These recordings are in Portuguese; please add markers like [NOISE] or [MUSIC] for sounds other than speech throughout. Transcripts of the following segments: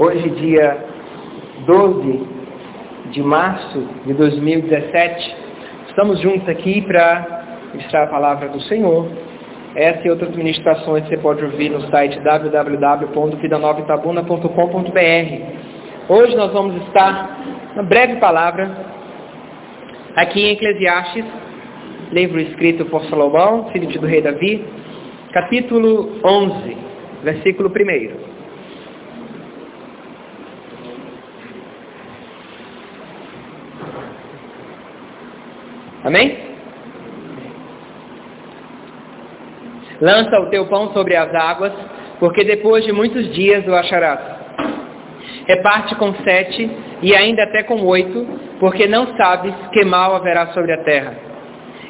Hoje, dia 12 de março de 2017, estamos juntos aqui para ministrar a palavra do Senhor. Essa e outras ministrações você pode ouvir no site www.vidanovaitabuna.com.br. Hoje nós vamos estar, uma breve palavra, aqui em Eclesiastes, livro escrito por Salomão, filho do rei Davi, capítulo 11, versículo 1. Amém? Lança o teu pão sobre as águas, porque depois de muitos dias o acharás. Reparte com sete e ainda até com oito, porque não sabes que mal haverá sobre a terra.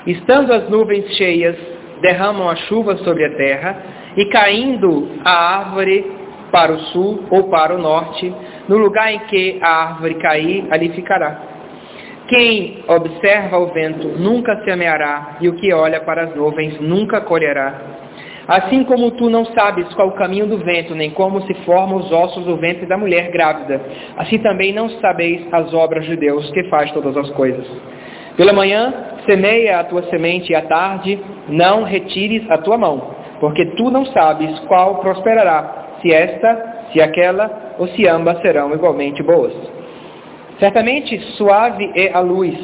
Estando as nuvens cheias, derramam a chuva sobre a terra, e caindo a árvore para o sul ou para o norte, no lugar em que a árvore cair, ali ficará. Quem observa o vento nunca semeará, e o que olha para as nuvens nunca colherá. Assim como tu não sabes qual o caminho do vento, nem como se formam os ossos do ventre da mulher grávida, assim também não sabeis as obras de Deus que faz todas as coisas. Pela manhã, semeia a tua semente, e à tarde não retires a tua mão, porque tu não sabes qual prosperará, se esta, se aquela, ou se ambas serão igualmente boas. Certamente suave é a luz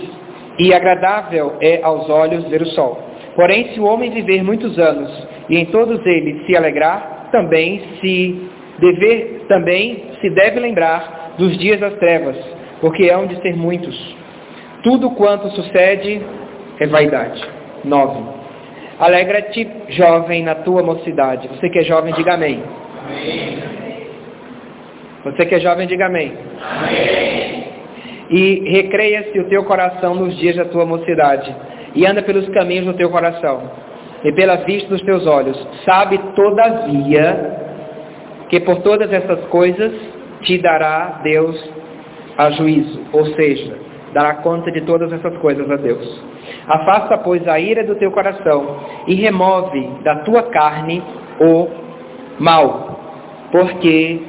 e agradável é aos olhos ver o sol. Porém, se o homem viver muitos anos e em todos eles se alegrar, também se dever, também se deve lembrar dos dias das trevas, porque hão de ser muitos. Tudo quanto sucede é vaidade. 9. Alegra-te, jovem, na tua mocidade. Você que é jovem, diga amém. amém. Você que é jovem, diga amém. Amém e recreia-se o teu coração nos dias da tua mocidade, e anda pelos caminhos do teu coração, e pela vista dos teus olhos. Sabe, todavia, que por todas essas coisas te dará Deus a juízo, ou seja, dará conta de todas essas coisas a Deus. Afasta, pois, a ira do teu coração e remove da tua carne o mal, porque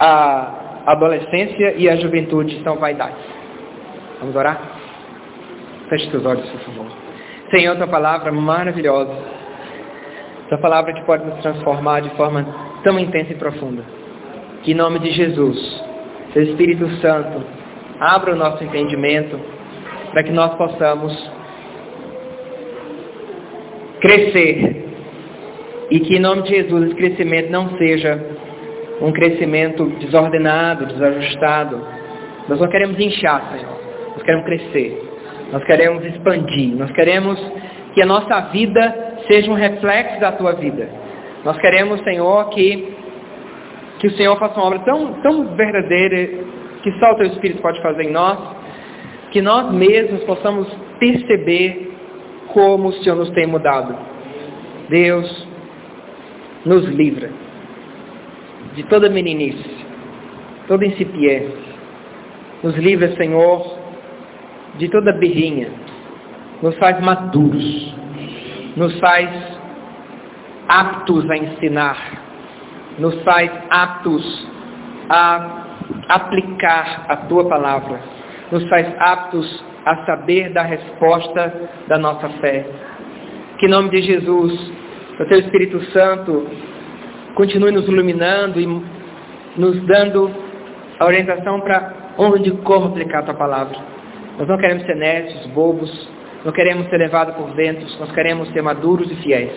a adolescência e a juventude são vaidades. Vamos orar? Feche seus olhos, por favor. Senhor, tua palavra maravilhosa. Tua palavra que pode nos transformar de forma tão intensa e profunda. Que em nome de Jesus, seu Espírito Santo, abra o nosso entendimento para que nós possamos crescer. E que em nome de Jesus esse crescimento não seja um crescimento desordenado, desajustado. Nós não queremos inchar, Senhor nós queremos crescer, nós queremos expandir, nós queremos que a nossa vida seja um reflexo da tua vida. Nós queremos, Senhor, que, que o Senhor faça uma obra tão, tão verdadeira que só o teu Espírito pode fazer em nós, que nós mesmos possamos perceber como o Senhor nos tem mudado. Deus nos livra de toda meninice, toda incipiência. Nos livra, Senhor, de toda birrinha, nos faz maduros, nos faz aptos a ensinar, nos faz aptos a aplicar a tua palavra, nos faz aptos a saber da resposta da nossa fé. Que em nome de Jesus, o teu Espírito Santo continue nos iluminando e nos dando a orientação para onde como aplicar a tua palavra. Nós não queremos ser nécios, bobos, não queremos ser levados por ventos, nós queremos ser maduros e fiéis.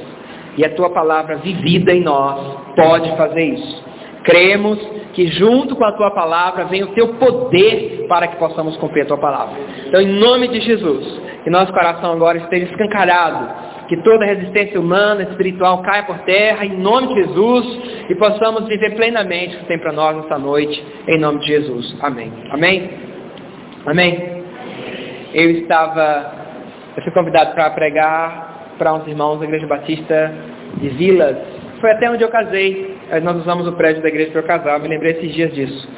E a tua palavra vivida em nós pode fazer isso. Cremos que junto com a tua palavra vem o teu poder para que possamos cumprir a tua palavra. Então, em nome de Jesus, que nosso coração agora esteja escancarado, que toda resistência humana, espiritual caia por terra, em nome de Jesus, e possamos viver plenamente o que tem para nós nessa noite, em nome de Jesus. Amém. Amém? Amém eu estava, eu fui convidado para pregar para uns irmãos da Igreja Batista de Vilas. Foi até onde eu casei. Nós usamos o prédio da igreja para eu casar, eu me lembrei esses dias disso.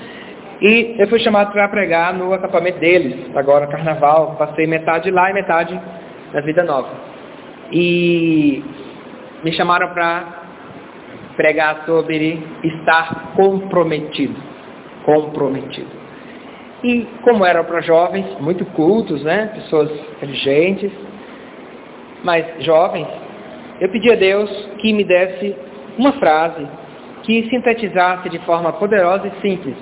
E eu fui chamado para pregar no acampamento deles, agora carnaval. Passei metade lá e metade na Vida Nova. E me chamaram para pregar sobre estar comprometido. comprometido. E como eram para jovens, muito cultos, né? Pessoas inteligentes, mas jovens, eu pedi a Deus que me desse uma frase que sintetizasse de forma poderosa e simples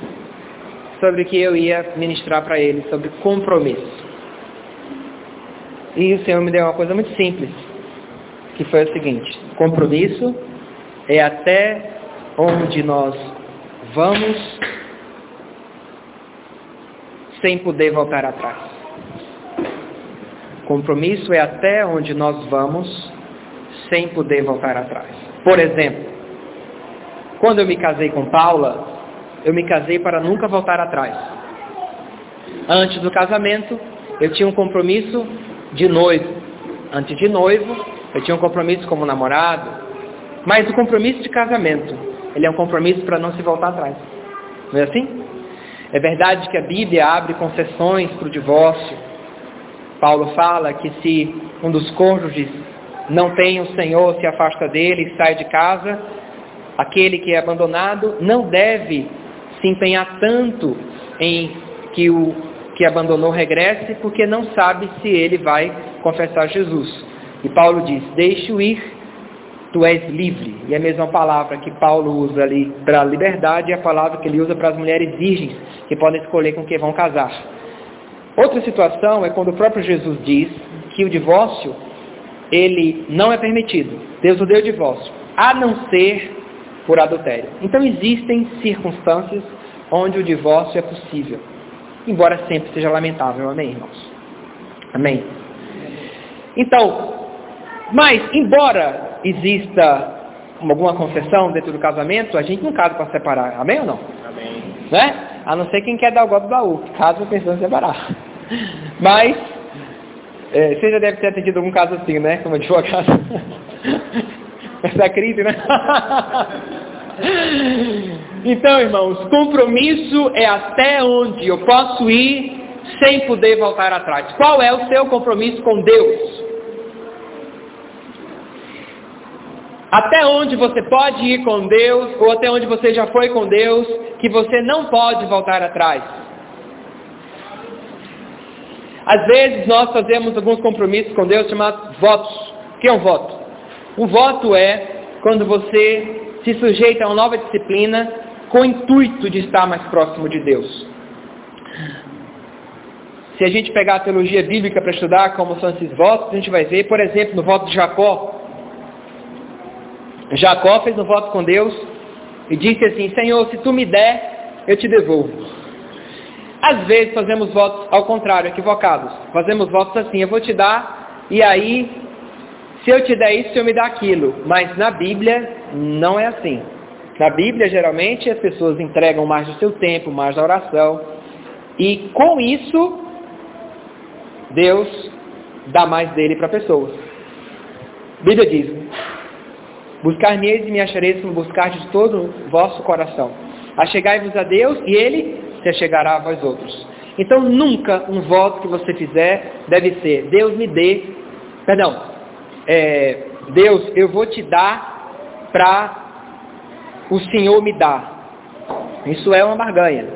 sobre o que eu ia ministrar para eles, sobre compromisso. E o Senhor me deu uma coisa muito simples, que foi o seguinte, compromisso é até onde nós vamos sem poder voltar atrás. Compromisso é até onde nós vamos sem poder voltar atrás. Por exemplo, quando eu me casei com Paula, eu me casei para nunca voltar atrás. Antes do casamento, eu tinha um compromisso de noivo. Antes de noivo, eu tinha um compromisso como namorado. Mas o compromisso de casamento, ele é um compromisso para não se voltar atrás. Não é assim? É verdade que a Bíblia abre concessões para o divórcio. Paulo fala que se um dos cônjuges não tem o Senhor, se afasta dele e sai de casa, aquele que é abandonado não deve se empenhar tanto em que o que abandonou regresse, porque não sabe se ele vai confessar Jesus. E Paulo diz, deixe-o ir tu és livre. E a mesma palavra que Paulo usa ali para liberdade é a palavra que ele usa para as mulheres virgens, que podem escolher com quem vão casar. Outra situação é quando o próprio Jesus diz que o divórcio, ele não é permitido. Deus o deu o divórcio, a não ser por adultério. Então existem circunstâncias onde o divórcio é possível, embora sempre seja lamentável. Amém, irmãos? Amém? Então, mas, embora exista alguma concessão dentro do casamento, a gente não casa para separar. Amém ou não? Amém. Né? A não ser quem quer dar o golpe do baú, casa pensando em separar. [LAUGHS] Mas, é, você já deve ter atendido algum caso assim, né? Como advogado. [LAUGHS] Essa crise, né? [LAUGHS] então, irmãos, compromisso é até onde eu posso ir sem poder voltar atrás. Qual é o seu compromisso com Deus? Até onde você pode ir com Deus, ou até onde você já foi com Deus, que você não pode voltar atrás. Às vezes nós fazemos alguns compromissos com Deus chamados votos. O que é um voto? Um voto é quando você se sujeita a uma nova disciplina com o intuito de estar mais próximo de Deus. Se a gente pegar a teologia bíblica para estudar como são esses votos, a gente vai ver, por exemplo, no voto de Jacó, Jacó fez um voto com Deus e disse assim, Senhor, se tu me der, eu te devolvo. Às vezes fazemos votos ao contrário, equivocados. Fazemos votos assim, eu vou te dar, e aí, se eu te der isso, eu me dá aquilo. Mas na Bíblia, não é assim. Na Bíblia, geralmente, as pessoas entregam mais do seu tempo, mais da oração. E com isso, Deus dá mais dele para a pessoa. A Bíblia diz, Buscar-me-eis e me achareis se buscar de todo o vosso coração. Achegai-vos a Deus e Ele se achegará a vós outros. Então nunca um voto que você fizer deve ser, Deus me dê, perdão, é, Deus, eu vou te dar para o Senhor me dar. Isso é uma barganha.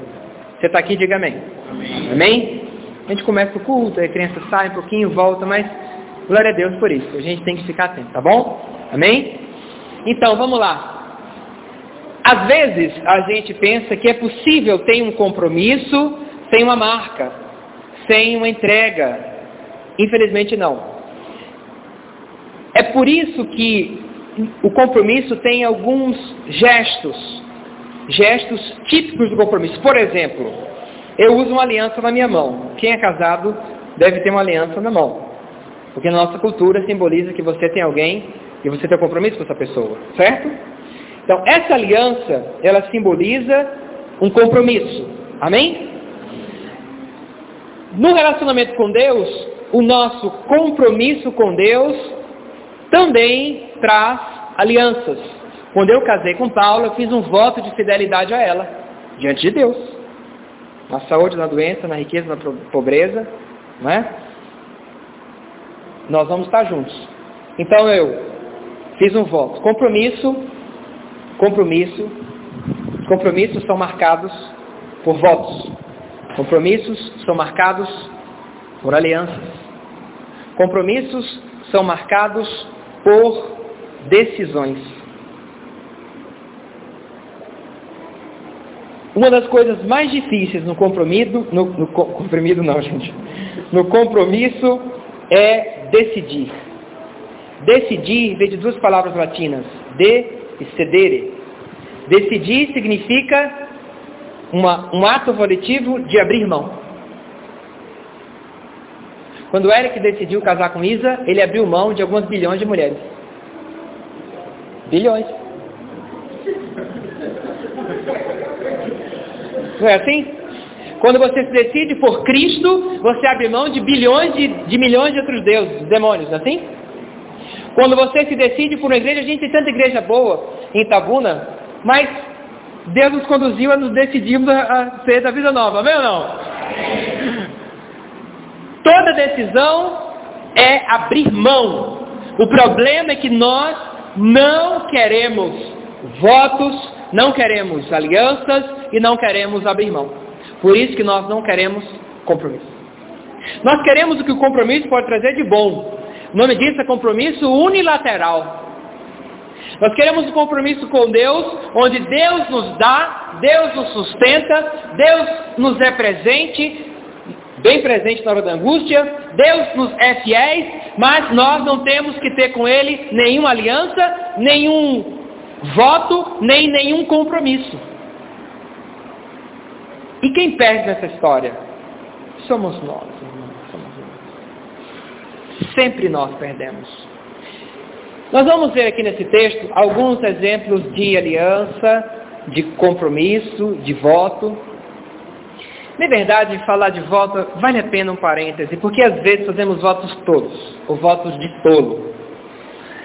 Você está aqui, diga amém. amém. Amém? A gente começa o culto, a criança sai um pouquinho, volta, mas glória a Deus por isso. A gente tem que ficar atento, tá bom? Amém? Então, vamos lá. Às vezes a gente pensa que é possível ter um compromisso sem uma marca, sem uma entrega. Infelizmente não. É por isso que o compromisso tem alguns gestos, gestos típicos do compromisso. Por exemplo, eu uso uma aliança na minha mão. Quem é casado deve ter uma aliança na mão. Porque na nossa cultura simboliza que você tem alguém e você tem compromisso com essa pessoa, certo? Então, essa aliança, ela simboliza um compromisso. Amém? No relacionamento com Deus, o nosso compromisso com Deus também traz alianças. Quando eu casei com Paula, eu fiz um voto de fidelidade a ela, diante de Deus. Na saúde, na doença, na riqueza, na pobreza, não é? Nós vamos estar juntos. Então eu Fiz um voto. Compromisso, compromisso, compromissos são marcados por votos. Compromissos são marcados por alianças. Compromissos são marcados por decisões. Uma das coisas mais difíceis no compromisso, no, no compromisso não, gente, no compromisso é decidir. Decidir vem de duas palavras latinas, de e cedere. Decidir significa uma, um ato volitivo de abrir mão. Quando Eric decidiu casar com Isa, ele abriu mão de algumas bilhões de mulheres. Bilhões. Não é assim? Quando você se decide por Cristo, você abre mão de bilhões de, de milhões de outros deuses, demônios, não é assim? Quando você se decide por uma igreja, a gente tem tanta igreja boa em Itabuna, mas Deus nos conduziu a nos decidirmos a ser da vida nova, amém ou não? Toda decisão é abrir mão. O problema é que nós não queremos votos, não queremos alianças e não queremos abrir mão. Por isso que nós não queremos compromisso. Nós queremos o que o compromisso pode trazer de bom. O nome disso é compromisso unilateral. Nós queremos um compromisso com Deus, onde Deus nos dá, Deus nos sustenta, Deus nos é presente, bem presente na hora da angústia, Deus nos é fiéis, mas nós não temos que ter com Ele nenhuma aliança, nenhum voto, nem nenhum compromisso. E quem perde nessa história? Somos nós. Sempre nós perdemos. Nós vamos ver aqui nesse texto alguns exemplos de aliança, de compromisso, de voto. Na verdade, falar de voto vale a pena um parêntese, porque às vezes fazemos votos todos, ou votos de tolo.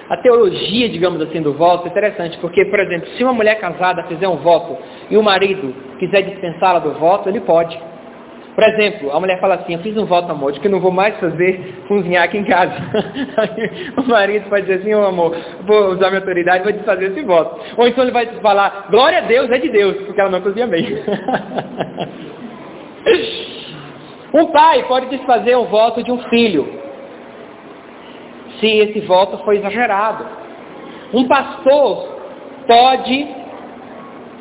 A teologia, digamos assim, do voto é interessante, porque, por exemplo, se uma mulher casada fizer um voto e o marido quiser dispensá-la do voto, ele pode. Por exemplo, a mulher fala assim, eu fiz um voto, amor, de que não vou mais fazer cozinhar aqui em casa. [LAUGHS] o marido pode dizer assim, oh, amor, vou usar minha autoridade, vou desfazer esse voto. Ou então ele vai falar, glória a Deus, é de Deus, porque ela não cozinha bem. [LAUGHS] um pai pode desfazer um voto de um filho, se esse voto foi exagerado. Um pastor pode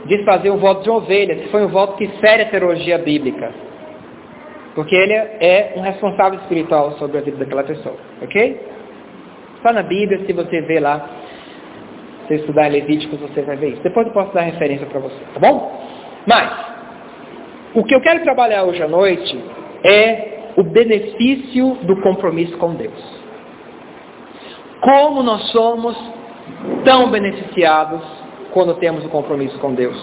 desfazer o voto de uma ovelha, se foi um voto que fere a teologia bíblica. Porque ele é um responsável espiritual sobre a vida daquela pessoa. Ok? Está na Bíblia, se você ver lá, se estudar Levíticos, você vai ver isso. Depois eu posso dar referência para você, tá bom? Mas, o que eu quero trabalhar hoje à noite é o benefício do compromisso com Deus. Como nós somos tão beneficiados quando temos o um compromisso com Deus.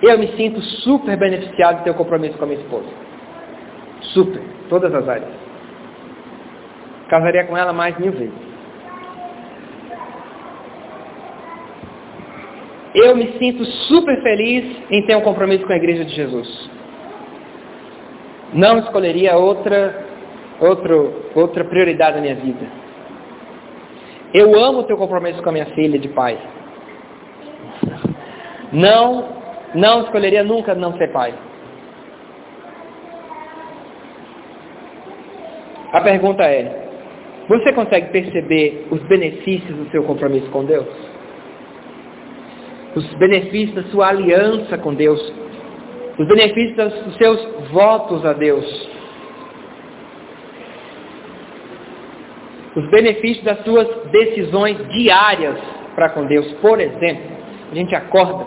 Eu me sinto super beneficiado de ter o um compromisso com a minha esposa. Super. Todas as áreas. Casaria com ela mais mil vezes. Eu me sinto super feliz em ter um compromisso com a Igreja de Jesus. Não escolheria outra, outro, outra prioridade na minha vida. Eu amo o teu compromisso com a minha filha de pai. Não, não escolheria nunca não ser pai. A pergunta é: você consegue perceber os benefícios do seu compromisso com Deus? Os benefícios da sua aliança com Deus? Os benefícios dos seus votos a Deus? Os benefícios das suas decisões diárias para com Deus? Por exemplo, a gente acorda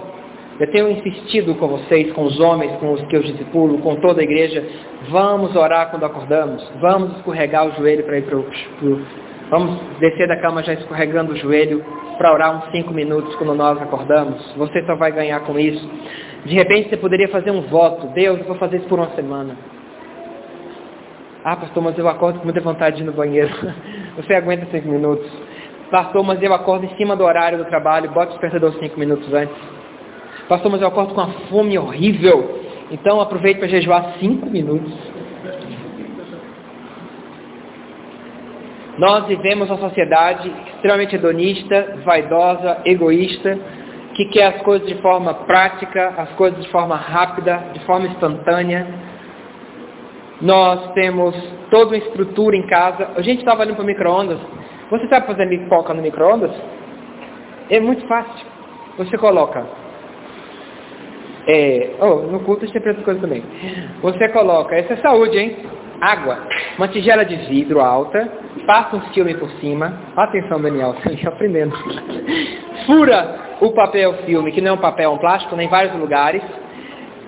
eu tenho insistido com vocês, com os homens, com os que eu discipulo, com toda a igreja, vamos orar quando acordamos, vamos escorregar o joelho para ir para o... Vamos descer da cama já escorregando o joelho para orar uns cinco minutos quando nós acordamos. Você só vai ganhar com isso. De repente você poderia fazer um voto. Deus, eu vou fazer isso por uma semana. Ah, pastor, mas eu acordo com muita vontade de ir no banheiro. [LAUGHS] Você aguenta cinco minutos. Pastor, mas eu acordo em cima do horário do trabalho. Bota o despertador cinco minutos antes. Pastor, mas eu acordo com uma fome horrível. Então aproveite para jejuar cinco minutos. Nós vivemos uma sociedade extremamente hedonista, vaidosa, egoísta, que quer as coisas de forma prática, as coisas de forma rápida, de forma instantânea. Nós temos toda uma estrutura em casa. A gente estava olhando para o micro-ondas. Você sabe fazer pipoca no micro-ondas? É muito fácil. Você coloca. É, oh, no culto tem essas coisas também. Você coloca, essa é saúde, hein? Água, uma tigela de vidro alta, passa um filme por cima. Atenção, Daniel, você está aprendendo. [LAUGHS] Fura o papel filme, que não é um papel, é um plástico, né, em vários lugares.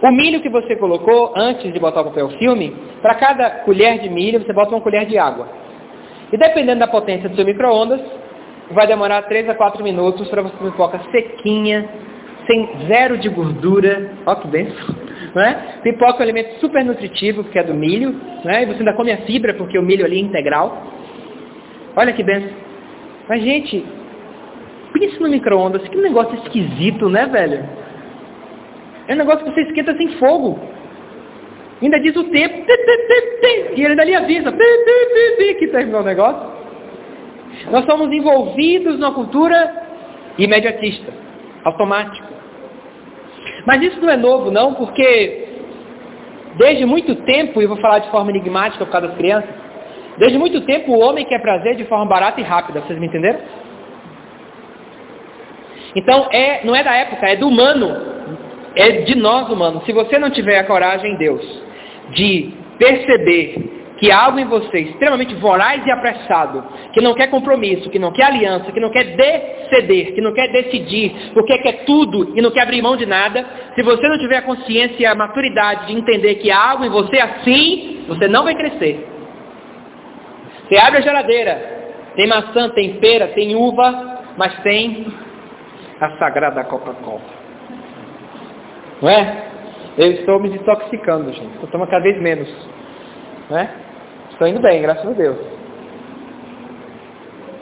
O milho que você colocou antes de botar o papel filme, para cada colher de milho você bota uma colher de água. E dependendo da potência do seu micro-ondas, vai demorar 3 a 4 minutos para você comer pipoca sequinha, sem zero de gordura. Ó que benção. Não é? Pipoca é um alimento super nutritivo, porque é do milho, né? e você ainda come a fibra, porque o milho ali é integral. Olha que benção. Mas, gente, pense no micro-ondas, que negócio esquisito, né, velho? É um negócio que você esquenta sem fogo. Ainda diz o tempo, e ele lhe avisa, que terminou o negócio. Nós somos envolvidos numa cultura imediatista, automática. Mas isso não é novo, não, porque desde muito tempo, e vou falar de forma enigmática por causa das crianças, desde muito tempo o homem quer prazer de forma barata e rápida, vocês me entenderam? Então, é, não é da época, é do humano, é de nós humanos. Se você não tiver a coragem em Deus de perceber que há algo em você extremamente voraz e apressado, que não quer compromisso, que não quer aliança, que não quer deceder, que não quer decidir, porque quer tudo e não quer abrir mão de nada, se você não tiver a consciência e a maturidade de entender que há algo em você assim, você não vai crescer. Você abre a geladeira, tem maçã, tem pera, tem uva, mas tem a sagrada Coca-Cola. Não é? Eu estou me desintoxicando, gente. Estou tomando cada vez menos. Não é? Estou indo bem, graças a Deus.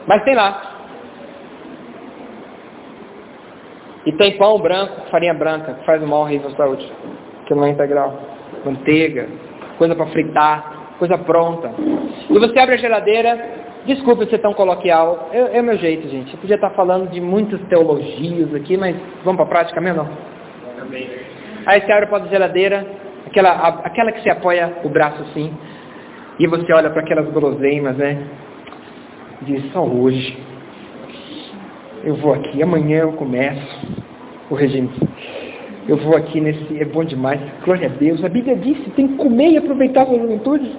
Mas tem lá. E tem pão branco, farinha branca, que faz mal horrível à saúde. Que não é integral. Manteiga, coisa para fritar, coisa pronta. E você abre a geladeira, Desculpe ser tão coloquial, é, é o meu jeito, gente. Eu podia estar falando de muitas teologias aqui, mas vamos para a prática mesmo? Não? Aí você abre a porta da geladeira, aquela, aquela que se apoia o braço assim, e você olha para aquelas guloseimas, né? Diz, só hoje. Eu vou aqui, amanhã eu começo o regime. Eu vou aqui nesse, é bom demais, glória a Deus. A Bíblia disse, tem que comer e aproveitar a juventude.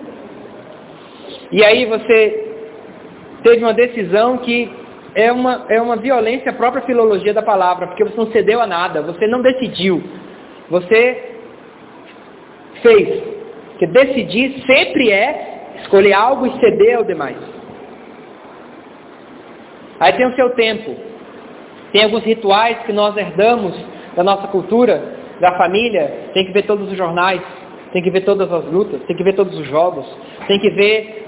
E aí você teve uma decisão que é uma, é uma violência à própria filologia da palavra, porque você não cedeu a nada, você não decidiu, você fez. Porque decidir sempre é escolher algo e ceder ao demais. Aí tem o seu tempo. Tem alguns rituais que nós herdamos da nossa cultura, da família. Tem que ver todos os jornais, tem que ver todas as lutas, tem que ver todos os jogos, tem que ver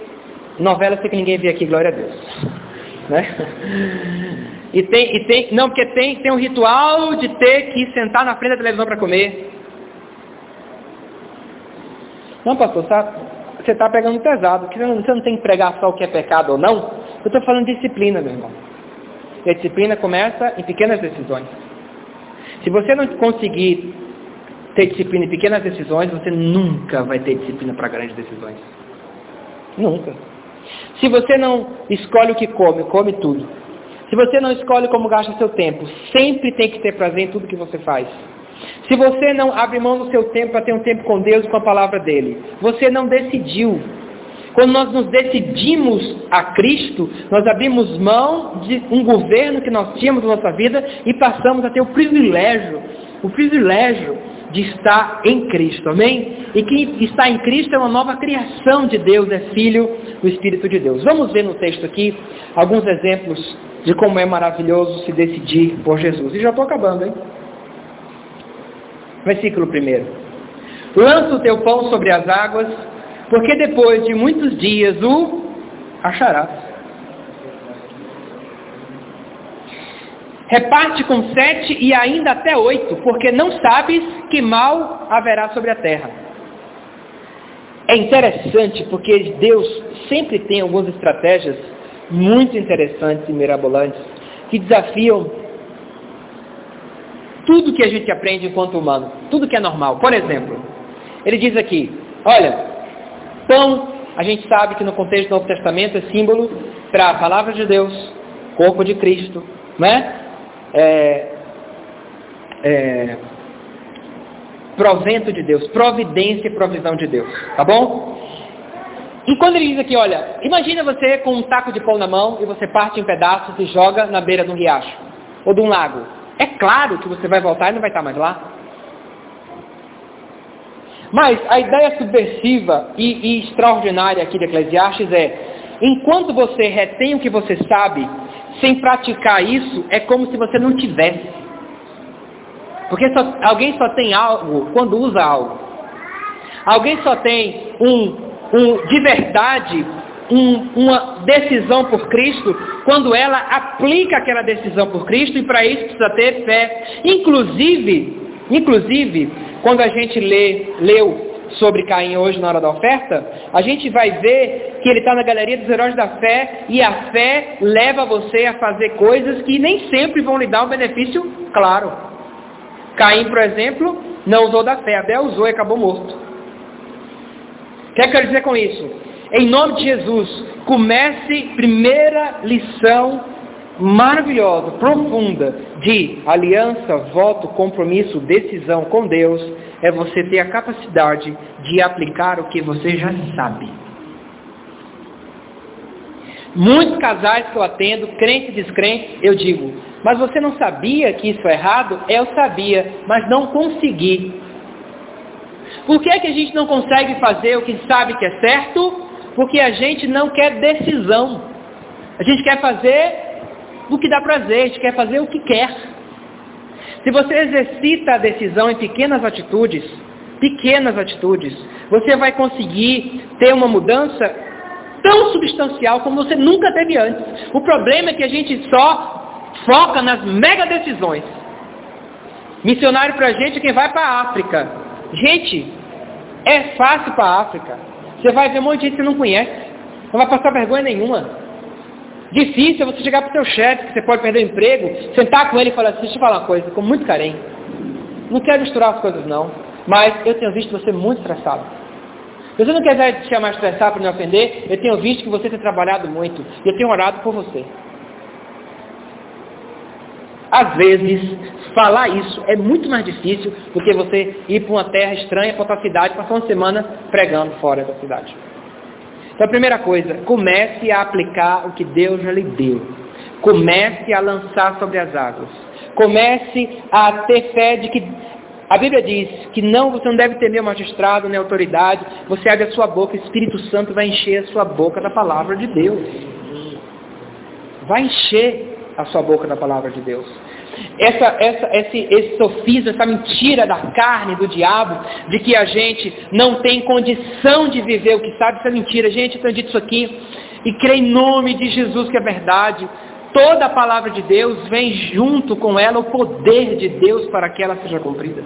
Novela sei que ninguém vê aqui, glória a Deus. [LAUGHS] Né? E tem, e tem, não, porque tem, tem um ritual de ter que sentar na frente da televisão para comer. Não, pastor, você está pegando pesado, não, você não tem que pregar só o que é pecado ou não. Eu estou falando de disciplina, meu irmão. E a disciplina começa em pequenas decisões. Se você não conseguir ter disciplina em pequenas decisões, você nunca vai ter disciplina para grandes decisões. Nunca. Se você não escolhe o que come, come tudo. Se você não escolhe como gasta seu tempo, sempre tem que ter prazer em tudo que você faz. Se você não abre mão do seu tempo para ter um tempo com Deus e com a palavra dele, você não decidiu. Quando nós nos decidimos a Cristo, nós abrimos mão de um governo que nós tínhamos na nossa vida e passamos a ter o privilégio, o privilégio de estar em Cristo, amém? E quem está em Cristo é uma nova criação de Deus, é filho do Espírito de Deus. Vamos ver no texto aqui alguns exemplos de como é maravilhoso se decidir por Jesus. E já estou acabando, hein? Versículo 1. Lança o teu pão sobre as águas, porque depois de muitos dias o acharás. Reparte com sete e ainda até oito, porque não sabes que mal haverá sobre a terra. É interessante porque Deus sempre tem algumas estratégias muito interessantes e mirabolantes que desafiam tudo que a gente aprende enquanto humano, tudo que é normal. Por exemplo, ele diz aqui, olha, pão, a gente sabe que no contexto do Novo Testamento é símbolo para a palavra de Deus, corpo de Cristo, né? É, é, provento de Deus, providência e provisão de Deus, tá bom? E quando ele diz aqui, olha, imagina você com um taco de pão na mão e você parte em pedaços e joga na beira de um riacho ou de um lago. É claro que você vai voltar e não vai estar mais lá. Mas a ideia subversiva e, e extraordinária aqui de Eclesiastes é, enquanto você retém o que você sabe, sem praticar isso, é como se você não tivesse. Porque só, alguém só tem algo quando usa algo. Alguém só tem um, um de verdade um, uma decisão por Cristo quando ela aplica aquela decisão por Cristo e para isso precisa ter fé. Inclusive, inclusive, quando a gente lê, leu sobre Caim hoje na hora da oferta, a gente vai ver que ele está na galeria dos heróis da fé e a fé leva você a fazer coisas que nem sempre vão lhe dar um benefício claro. Caim, por exemplo, não usou da fé, Abel usou e acabou morto. O que é que eu quero dizer com isso? Em nome de Jesus, comece primeira lição maravilhosa, profunda de aliança, voto, compromisso, decisão com Deus, é você ter a capacidade de aplicar o que você já sabe. Muitos casais que eu atendo, crentes e descrentes, eu digo, mas você não sabia que isso é errado? Eu sabia, mas não consegui. Por que, é que a gente não consegue fazer o que sabe que é certo? Porque a gente não quer decisão. A gente quer fazer o que dá prazer, a gente quer fazer o que quer. Se você exercita a decisão em pequenas atitudes, pequenas atitudes, você vai conseguir ter uma mudança tão substancial como você nunca teve antes. O problema é que a gente só foca nas mega decisões. Missionário para a gente é quem vai para a África. Gente, é fácil para a África. Você vai ver um monte de gente que você não conhece. Não vai passar vergonha nenhuma. Difícil é você chegar para o seu chefe, que você pode perder o emprego, sentar com ele e falar assim, deixa eu falar uma coisa, com muito carinho. Não quero misturar as coisas não, mas eu tenho visto você muito estressado. Você não quiser te chamar estressado para me ofender, eu tenho visto que você tem trabalhado muito. E eu tenho orado por você. Às vezes, falar isso é muito mais difícil do que você ir para uma terra estranha, para outra cidade, passar uma semana pregando fora da cidade. Então, a primeira coisa, comece a aplicar o que Deus já lhe deu. Comece a lançar sobre as águas. Comece a ter fé de que a Bíblia diz que não, você não deve temer o magistrado nem a autoridade. Você abre a sua boca, o Espírito Santo vai encher a sua boca da palavra de Deus. Vai encher a sua boca da palavra de Deus. Essa, essa, esse, esse sofismo, essa mentira da carne, do diabo, de que a gente não tem condição de viver o que sabe, isso é mentira. Gente, eu tenho dito isso aqui e creio em nome de Jesus que é verdade. Toda a palavra de Deus vem junto com ela o poder de Deus para que ela seja cumprida.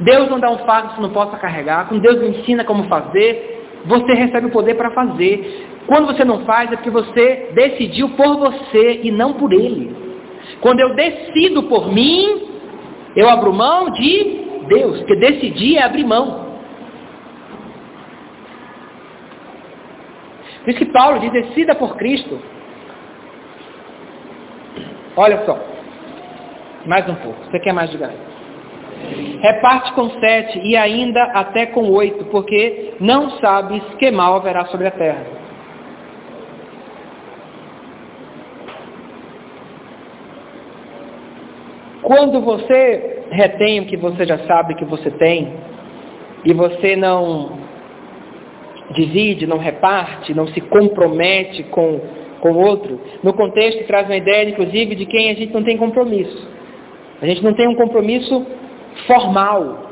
Deus não dá um fardo que não possa carregar. Quando Deus ensina como fazer, você recebe o poder para fazer. Quando você não faz é porque você decidiu por você e não por ele. Quando eu decido por mim, eu abro mão de Deus, porque decidir é abrir mão. Por isso que Paulo diz, decida por Cristo. Olha só, mais um pouco, você quer mais de ganho. Reparte com sete e ainda até com oito, porque não sabes que mal haverá sobre a terra. Quando você retém o que você já sabe que você tem, e você não divide, não reparte, não se compromete com o outro, no contexto traz uma ideia, inclusive, de quem a gente não tem compromisso. A gente não tem um compromisso formal.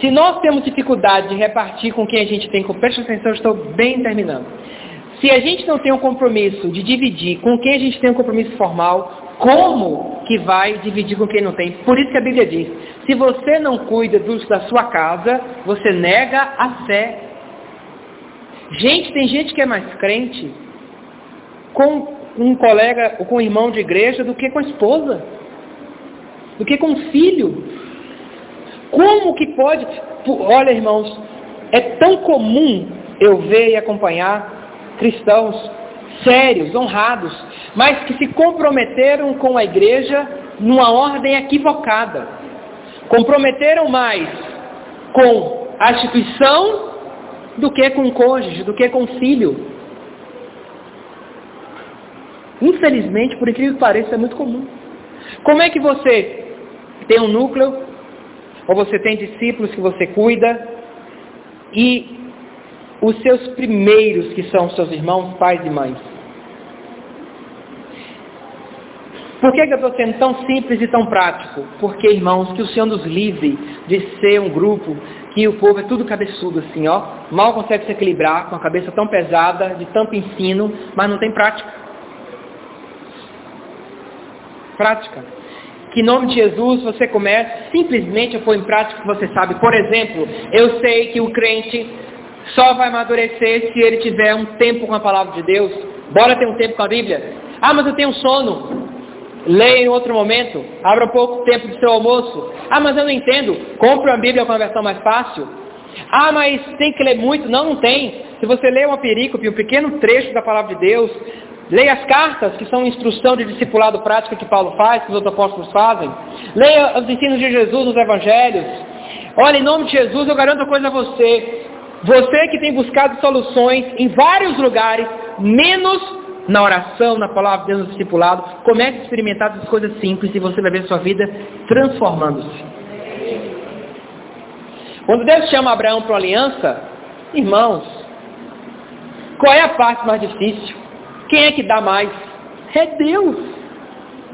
Se nós temos dificuldade de repartir com quem a gente tem, preste atenção, estou bem terminando. Se a gente não tem um compromisso de dividir com quem a gente tem um compromisso formal, como que vai dividir com quem não tem? Por isso que a Bíblia diz, se você não cuida dos da sua casa, você nega a fé. Gente, tem gente que é mais crente com um colega ou com um irmão de igreja do que com a esposa, do que com o filho. Como que pode? Olha, irmãos, é tão comum eu ver e acompanhar cristãos sérios, honrados, mas que se comprometeram com a igreja numa ordem equivocada. Comprometeram mais com a instituição do que com o cônjuge, do que com o filho. Infelizmente, por incrível que pareça, é muito comum. Como é que você tem um núcleo, ou você tem discípulos que você cuida, e os seus primeiros, que são seus irmãos, pais e mães, Por que, que eu estou sendo tão simples e tão prático? Porque, irmãos, que o Senhor nos livre de ser um grupo que o povo é tudo cabeçudo assim, ó. Mal consegue se equilibrar com a cabeça tão pesada, de tanto ensino, mas não tem prática. Prática. Que em nome de Jesus você comece simplesmente a pôr em prática o que você sabe. Por exemplo, eu sei que o crente só vai amadurecer se ele tiver um tempo com a palavra de Deus. Bora ter um tempo com a Bíblia? Ah, mas eu tenho sono. Leia em outro momento. Abra pouco tempo do seu almoço. Ah, mas eu não entendo. Compre uma Bíblia com a versão mais fácil. Ah, mas tem que ler muito. Não, não tem. Se você ler uma perícope, um pequeno trecho da palavra de Deus, leia as cartas, que são instrução de discipulado prática que Paulo faz, que os outros apóstolos fazem. Leia os ensinos de Jesus nos evangelhos. Olha, em nome de Jesus, eu garanto uma coisa a você. Você que tem buscado soluções em vários lugares, menos na oração, na palavra de Deus, no discipulado. Comece a experimentar essas coisas simples e você vai ver sua vida transformando-se. Quando Deus chama Abraão para uma aliança, irmãos, qual é a parte mais difícil? Quem é que dá mais? É Deus.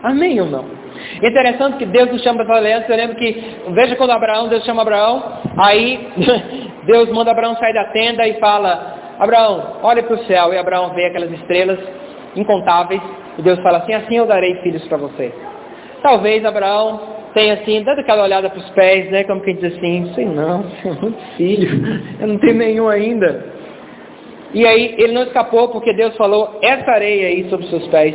Amém ou não? Interessante que Deus nos chama para aliança. Eu lembro que, veja quando Abraão, Deus chama Abraão, aí [LAUGHS] Deus manda Abraão sair da tenda e fala, Abraão, olha para o céu. E Abraão vê aquelas estrelas incontáveis. E Deus fala assim, assim eu darei filhos para você. Talvez Abraão tenha assim, dando aquela olhada para os pés, né? Como quem diz assim, sei não, [LAUGHS] muito filho, eu não tenho nenhum ainda. E aí ele não escapou porque Deus falou, essa areia aí sobre os seus pés,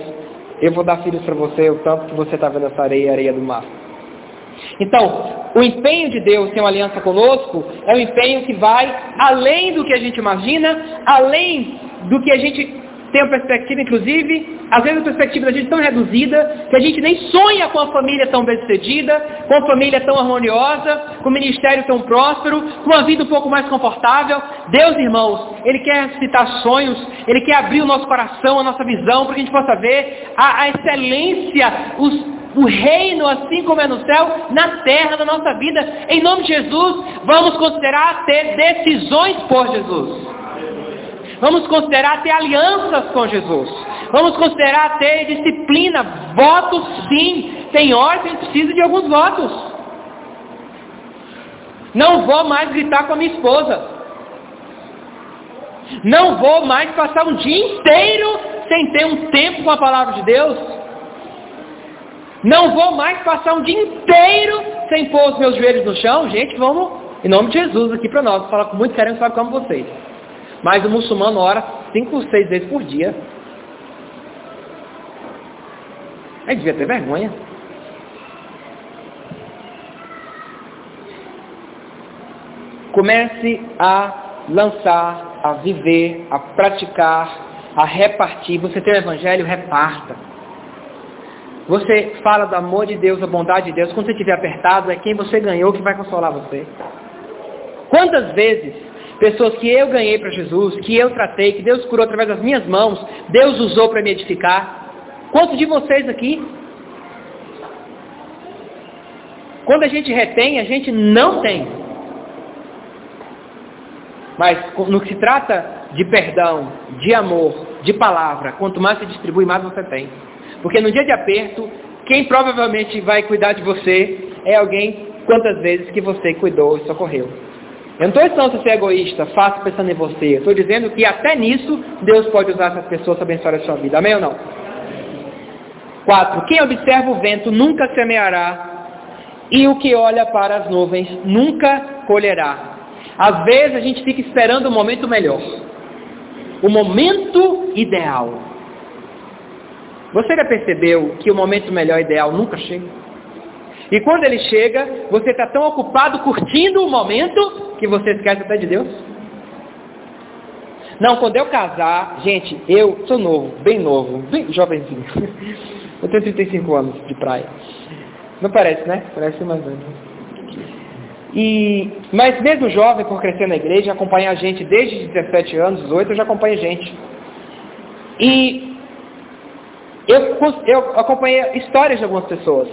eu vou dar filhos para você, o tanto que você está vendo essa areia, areia do mar. Então, o empenho de Deus em uma aliança conosco é um empenho que vai além do que a gente imagina, além do que a gente tem uma perspectiva, inclusive, às vezes a perspectiva da gente tão reduzida, que a gente nem sonha com a família tão bem-sucedida, com a família tão harmoniosa, com o ministério tão próspero, com uma vida um pouco mais confortável. Deus, irmãos, Ele quer citar sonhos, Ele quer abrir o nosso coração, a nossa visão, para que a gente possa ver a, a excelência, os o reino, assim como é no céu, na terra da nossa vida. Em nome de Jesus, vamos considerar ter decisões por Jesus. Vamos considerar ter alianças com Jesus. Vamos considerar ter disciplina, votos sim. Tem gente precisa de alguns votos. Não vou mais gritar com a minha esposa. Não vou mais passar um dia inteiro sem ter um tempo com a palavra de Deus. Não vou mais passar um dia inteiro sem pôr os meus joelhos no chão. Gente, vamos, em nome de Jesus, aqui para nós. Falar com muito carinho, sabe como vocês. Mas o muçulmano ora cinco ou seis vezes por dia. Aí devia ter vergonha. Comece a lançar, a viver, a praticar, a repartir. Você tem o evangelho, reparta. Você fala do amor de Deus, da bondade de Deus. Quando você estiver apertado, é quem você ganhou que vai consolar você. Quantas vezes pessoas que eu ganhei para Jesus, que eu tratei, que Deus curou através das minhas mãos, Deus usou para me edificar? Quantos de vocês aqui? Quando a gente retém, a gente não tem. Mas no que se trata de perdão, de amor, de palavra, quanto mais se distribui, mais você tem. Porque no dia de aperto, quem provavelmente vai cuidar de você é alguém quantas vezes que você cuidou e socorreu. Eu não estou dizendo ser egoísta, faça pensando em você. Estou dizendo que até nisso Deus pode usar essas pessoas para abençoar a sua vida. Amém ou não? 4. Quem observa o vento nunca semeará, e o que olha para as nuvens nunca colherá. Às vezes a gente fica esperando o momento melhor, o momento ideal. Você já percebeu que o momento melhor ideal nunca chega? E quando ele chega, você está tão ocupado curtindo o momento que você esquece até de Deus? Não, quando eu casar, gente, eu sou novo, bem novo, bem jovenzinho. [LAUGHS] Eu tenho 35 anos de praia. Não parece, né? Parece mais velho. E, mas mesmo jovem, por crescer na igreja, acompanha a gente desde 17 anos, 18, eu já acompanho gente. E eu, eu acompanhei histórias de algumas pessoas.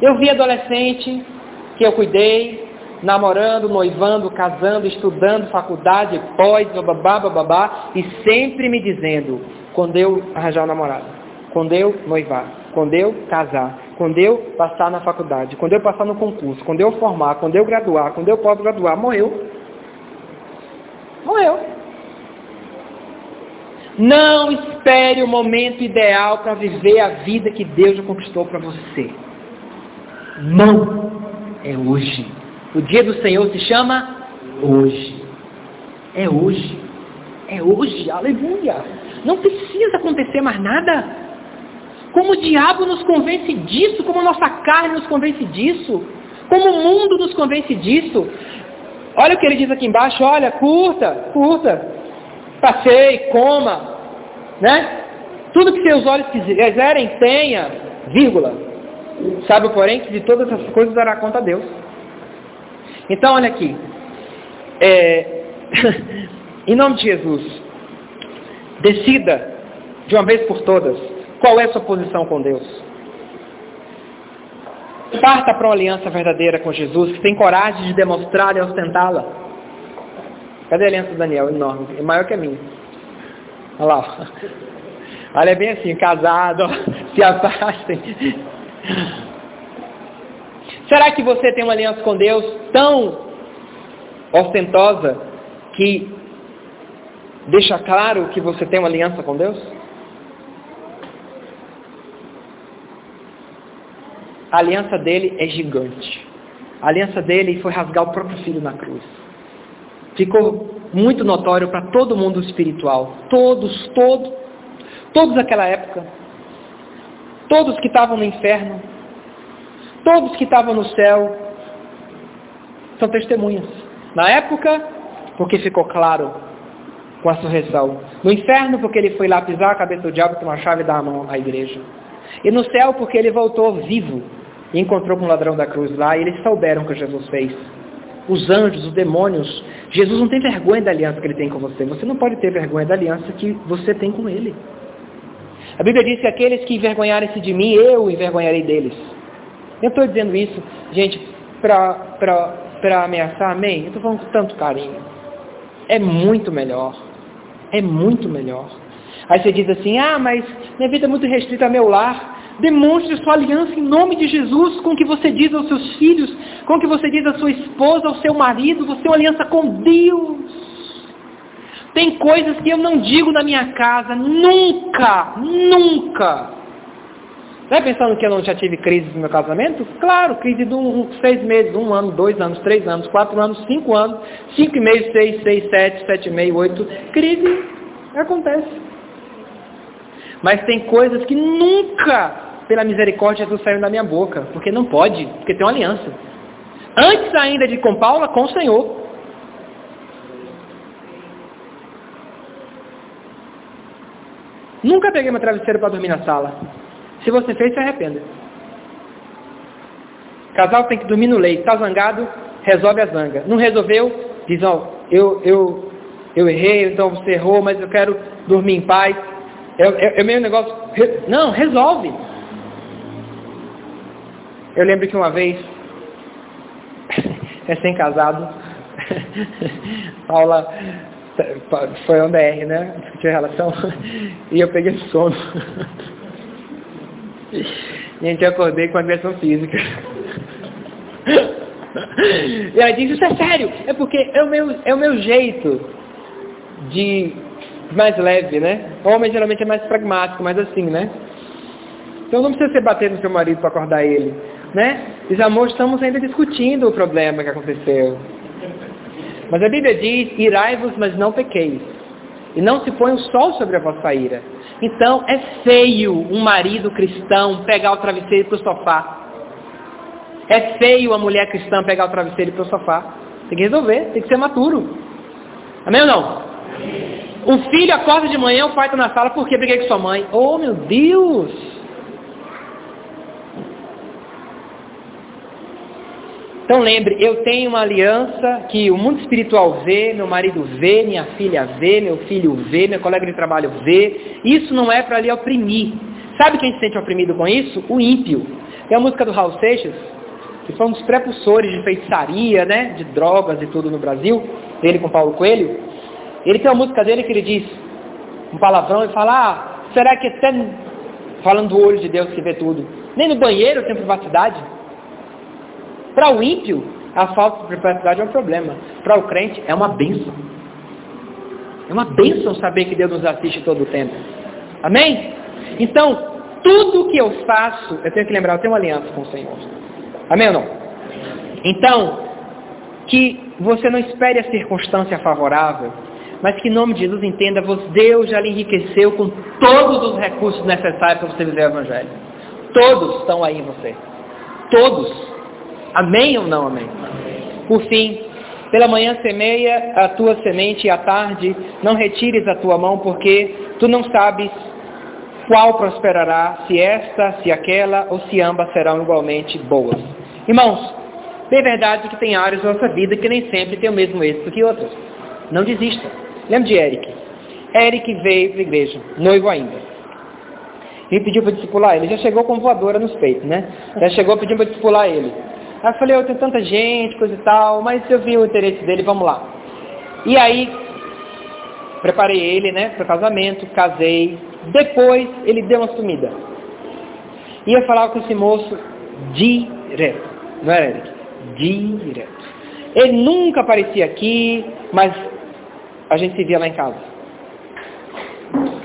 Eu vi adolescente que eu cuidei, namorando, noivando, casando, estudando, faculdade, pós, babá, babá, e sempre me dizendo, quando eu arranjar um namorado, quando eu noivar, quando eu casar, quando eu passar na faculdade, quando eu passar no concurso, quando eu formar, quando eu graduar, quando eu posso graduar, morreu. Morreu. Não espere o momento ideal para viver a vida que Deus já conquistou para você. Não. É hoje. O dia do Senhor se chama hoje. É hoje. É hoje. Aleluia. Não precisa acontecer mais nada. Como o diabo nos convence disso, como a nossa carne nos convence disso, como o mundo nos convence disso. Olha o que ele diz aqui embaixo, olha, curta, curta, passeie, coma, né? Tudo que seus olhos quiserem, tenha, vírgula. Sabe, porém, que de todas essas coisas dará conta a Deus. Então, olha aqui. É, [LAUGHS] em nome de Jesus, decida, de uma vez por todas, qual é a sua posição com Deus. Parta para uma aliança verdadeira com Jesus, que tem coragem de demonstrar e ostentá-la. Cadê a aliança do Daniel? Enorme, é maior que a minha. Olha lá. Olha é bem assim, casado, [LAUGHS] se afastem. Será que você tem uma aliança com Deus tão ostentosa que deixa claro que você tem uma aliança com Deus? A aliança dele é gigante. A aliança dele foi rasgar o próprio filho na cruz. Ficou muito notório para todo mundo espiritual. Todos, todos, todos daquela época. Todos que estavam no inferno. Todos que estavam no céu. São testemunhas. Na época, porque ficou claro com a ressurreição. No inferno, porque ele foi lá pisar a cabeça do diabo com uma chave da mão à igreja. E no céu, porque ele voltou vivo e encontrou com o ladrão da cruz lá, e eles souberam o que Jesus fez. Os anjos, os demônios. Jesus não tem vergonha da aliança que ele tem com você. Você não pode ter vergonha da aliança que você tem com ele. A Bíblia diz que aqueles que envergonharem-se de mim, eu envergonharei deles. Eu estou dizendo isso, gente, para ameaçar, amém? Eu estou falando com tanto carinho. É muito melhor. É muito melhor. Aí você diz assim, ah, mas minha vida é muito restrita ao meu lar. Demonstre sua aliança em nome de Jesus com o que você diz aos seus filhos, com o que você diz à sua esposa, ao seu marido. Você tem uma aliança com Deus. Tem coisas que eu não digo na minha casa, nunca, nunca. Está pensando que eu não já tive crise no meu casamento? Claro, crise de um, um, seis meses, um ano, dois anos, três anos, quatro anos, cinco anos, cinco e meio, seis, seis, sete, sete e meio, oito. Crise acontece. Mas tem coisas que nunca pela misericórdia, Jesus saiu da minha boca. Porque não pode, porque tem uma aliança. Antes ainda de com Paula, com o Senhor. Nunca peguei meu travesseiro para dormir na sala. Se você fez, se arrependa. Casal tem que dormir no leito. Está zangado, resolve a zanga. Não resolveu, diz, ó, eu, eu, eu errei, então você errou, mas eu quero dormir em paz. É, é, é meio negócio. Não, resolve. Eu lembro que uma vez, [LAUGHS] recém-casado, [LAUGHS] Paula foi um DR, né? Discutiu relação. [LAUGHS] E eu peguei sono. Gente acordei com agressão física. [LAUGHS] E ela disse, isso é sério, é porque é o meu, é o meu jeito de mais leve, né? O homem geralmente é mais pragmático, mais assim, né? Então não precisa você bater no seu marido para acordar ele né? Diz, amor, estamos ainda discutindo o problema que aconteceu. Mas a Bíblia diz, irai-vos, mas não pequeis. E não se põe o sol sobre a vossa ira. Então é feio um marido cristão pegar o travesseiro para o sofá. É feio a mulher cristã pegar o travesseiro para o sofá. Tem que resolver, tem que ser maturo. Amém ou não? O filho acorda de manhã, o pai está na sala, por que briguei com sua mãe? Oh meu Deus! Então lembre, eu tenho uma aliança que o mundo espiritual vê, meu marido vê, minha filha vê, meu filho vê, meu colega de trabalho vê. Isso não é para lhe oprimir. Sabe quem se sente oprimido com isso? O ímpio. Tem a música do Raul Seixas, que foi um dos prepulsores de feitiçaria, né, de drogas e tudo no Brasil, ele com Paulo Coelho. Ele tem uma música dele que ele diz um palavrão e fala, ah, será que até falando do olho de Deus que vê tudo, nem no banheiro tem privacidade? Para o ímpio, a falta de privacidade é um problema. Para o crente, é uma bênção. É uma bênção saber que Deus nos assiste todo o tempo. Amém? Então, tudo que eu faço, eu tenho que lembrar, eu tenho uma aliança com o Senhor. Amém ou não? Então, que você não espere a circunstância favorável, mas que em nome de Jesus entenda, Deus já lhe enriqueceu com todos os recursos necessários para você viver o Evangelho. Todos estão aí em você. Todos. Amém ou não amém? Por fim, pela manhã semeia a tua semente e à tarde não retires a tua mão, porque tu não sabes qual prosperará, se esta, se aquela ou se ambas serão igualmente boas. Irmãos, é verdade que tem áreas da nossa vida que nem sempre tem o mesmo êxito que outras. Não desista. Lembra de Eric? Eric veio para a igreja, noivo ainda. E pediu para discipular ele. Já chegou com voadora nos peitos, né? Já chegou pedindo para discipular ele. Aí eu falei, eu tenho tanta gente, coisa e tal, mas eu vi o interesse dele, vamos lá. E aí, preparei ele, né, para o casamento, casei. Depois, ele deu uma sumida. E eu falava com esse moço direto. Não era Eric? Direto. Ele nunca aparecia aqui, mas a gente se via lá em casa.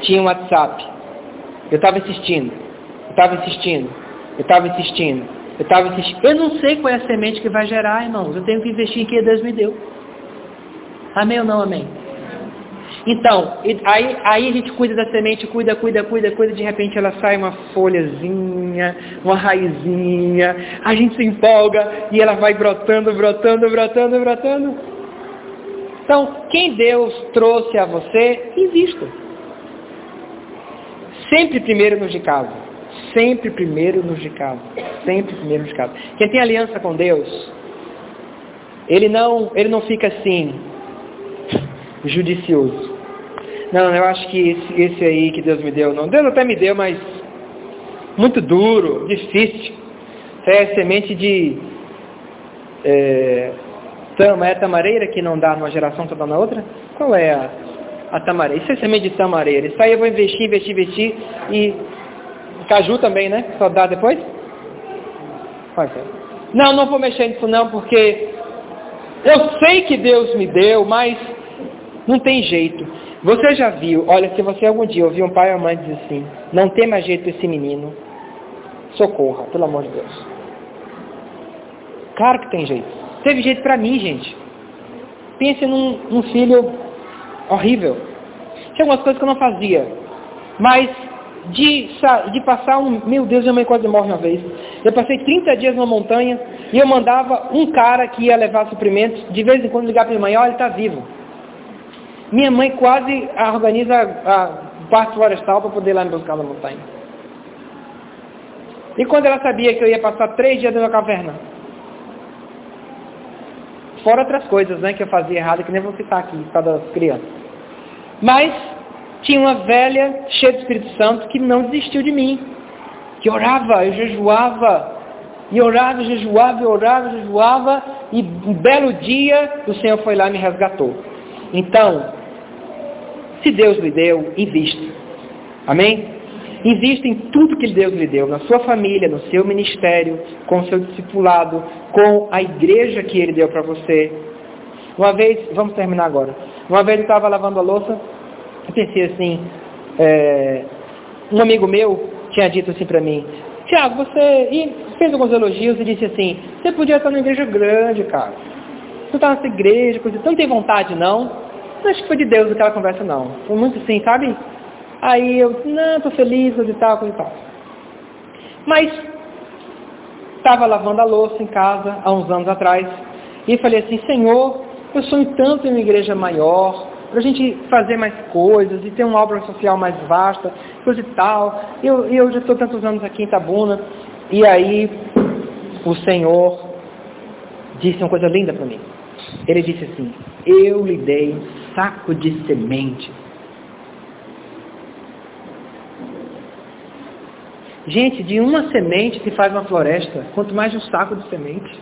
Tinha um WhatsApp. Eu estava insistindo. Eu estava insistindo. Eu estava insistindo. Eu estava insistindo. Eu não sei qual é a semente que vai gerar, irmãos. Eu tenho que investir em que Deus me deu. Amém ou não amém? Então, aí, aí a gente cuida da semente, cuida, cuida, cuida, cuida, de repente ela sai uma folhazinha, uma raizinha, a gente se empolga e ela vai brotando, brotando, brotando, brotando. Então, quem Deus trouxe a você, invista. Sempre primeiro nos de casa. Sempre primeiro nos de casa. Sempre primeiro nos de casa. Quem tem aliança com Deus, ele não, ele não fica assim, judicioso. Não, eu acho que esse, esse aí que Deus me deu, não. Deus até me deu, mas muito duro, difícil. É semente de é, tama, é tamareira que não dá numa geração, dando na outra? Qual é a, a tamareira? Isso é semente de tamareira. Isso aí eu vou investir, investir, investir e Caju também, né? Só dá depois? Pode ser. Não, não vou mexer nisso não, porque eu sei que Deus me deu, mas não tem jeito. Você já viu, olha, se você algum dia ouvir um pai ou mãe dizer assim, não tem mais jeito esse menino, socorra, pelo amor de Deus. Claro que tem jeito. Teve jeito para mim, gente. Pense num, num filho horrível. Tinha algumas coisas que eu não fazia. Mas de, de passar um. Meu Deus, minha mãe quase morre uma vez. Eu passei 30 dias numa montanha e eu mandava um cara que ia levar suprimentos, de vez em quando ligar para minha mãe, olha, ele está vivo. Minha mãe quase organiza a parte florestal para poder ir lá me buscar na montanha. E quando ela sabia que eu ia passar três dias da caverna? Fora outras coisas né, que eu fazia errado, que nem vou citar aqui, para das crianças. Mas tinha uma velha cheia do Espírito Santo que não desistiu de mim. Que orava, eu jejuava, e orava, jejuava, e orava, jejuava, e um belo dia o Senhor foi lá e me resgatou. Então, se Deus lhe deu, invista. Amém? Invista em tudo que Deus lhe deu, na sua família, no seu ministério, com o seu discipulado, com a igreja que Ele deu para você. Uma vez, vamos terminar agora. Uma vez eu estava lavando a louça pensei assim, é, um amigo meu tinha dito assim para mim, Tiago, você e fez alguns elogios e disse assim, você podia estar numa igreja grande, cara. Você está nessa igreja, coisa, você não tem vontade não? não acho que foi de Deus aquela conversa não. Foi muito assim, sabe? Aí eu, não, tô feliz, e tal, coisa e tal. Mas estava lavando a louça em casa há uns anos atrás e falei assim, Senhor, eu sonho tanto em uma igreja maior, para a gente fazer mais coisas e ter uma obra social mais vasta, coisa e tal. Eu, eu já estou tantos anos aqui em Tabuna. E aí o Senhor disse uma coisa linda para mim. Ele disse assim, eu lhe dei um saco de semente. Gente, de uma semente se faz uma floresta, quanto mais de um saco de semente.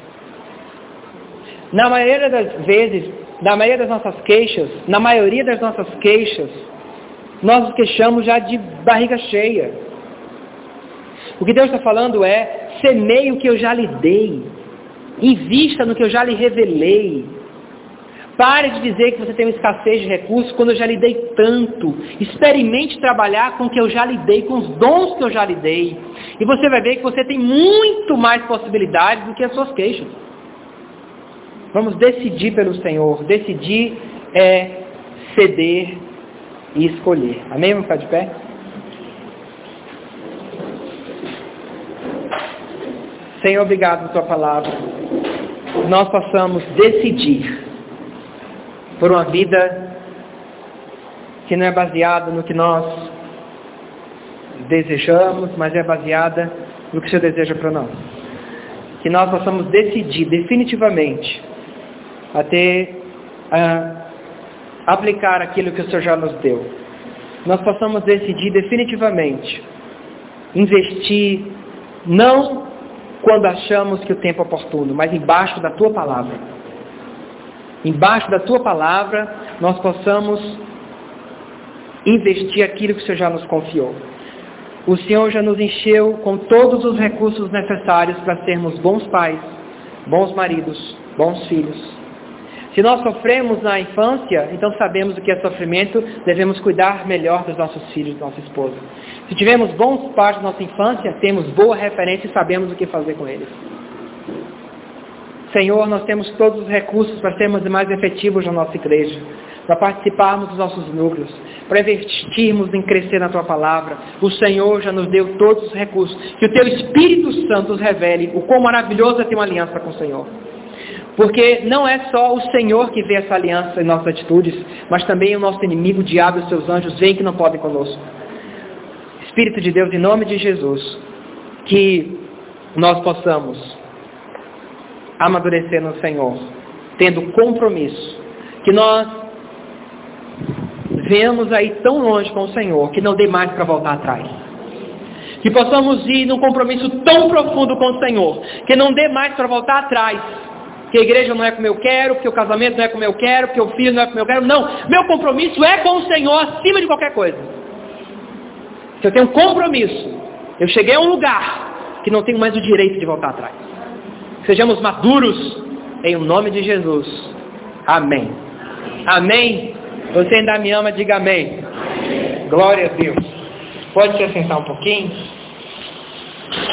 Na maioria das vezes, na maioria das nossas queixas, na maioria das nossas queixas, nós nos queixamos já de barriga cheia. O que Deus está falando é, semeie o que eu já lhe dei. Invista no que eu já lhe revelei. Pare de dizer que você tem uma escassez de recursos quando eu já lhe dei tanto. Experimente trabalhar com o que eu já lhe dei, com os dons que eu já lhe dei. E você vai ver que você tem muito mais possibilidades do que as suas queixas. Vamos decidir pelo Senhor. Decidir é ceder e escolher. Amém? Vamos ficar de pé? Senhor, obrigado pela tua palavra. Nós possamos decidir por uma vida que não é baseada no que nós desejamos, mas é baseada no que o Senhor deseja para nós. Que nós possamos decidir definitivamente a ter, a aplicar aquilo que o Senhor já nos deu. Nós possamos decidir definitivamente investir não quando achamos que o tempo é oportuno, mas embaixo da tua palavra. Embaixo da tua palavra, nós possamos investir aquilo que o Senhor já nos confiou. O Senhor já nos encheu com todos os recursos necessários para sermos bons pais, bons maridos, bons filhos. Se nós sofremos na infância, então sabemos o que é sofrimento, devemos cuidar melhor dos nossos filhos, da nossa esposa. Se tivermos bons pais da nossa infância, temos boa referência e sabemos o que fazer com eles. Senhor, nós temos todos os recursos para sermos mais efetivos na nossa igreja, para participarmos dos nossos núcleos, para investirmos em crescer na Tua palavra. O Senhor já nos deu todos os recursos. Que o Teu Espírito Santo nos revele o quão maravilhoso é ter uma aliança com o Senhor. Porque não é só o Senhor que vê essa aliança em nossas atitudes, mas também o nosso inimigo, o diabo e os seus anjos veem que não podem conosco. Espírito de Deus, em nome de Jesus, que nós possamos amadurecer no Senhor, tendo compromisso, que nós venhamos aí tão longe com o Senhor, que não dê mais para voltar atrás. Que possamos ir num compromisso tão profundo com o Senhor, que não dê mais para voltar atrás. Que a igreja não é como eu quero, que o casamento não é como eu quero, que o filho não é como eu quero. Não, meu compromisso é com o Senhor acima de qualquer coisa. Se eu tenho um compromisso, eu cheguei a um lugar que não tenho mais o direito de voltar atrás. Sejamos maduros em nome de Jesus. Amém. Amém. Você ainda me ama, diga amém. amém. Glória a Deus. Pode se assentar um pouquinho?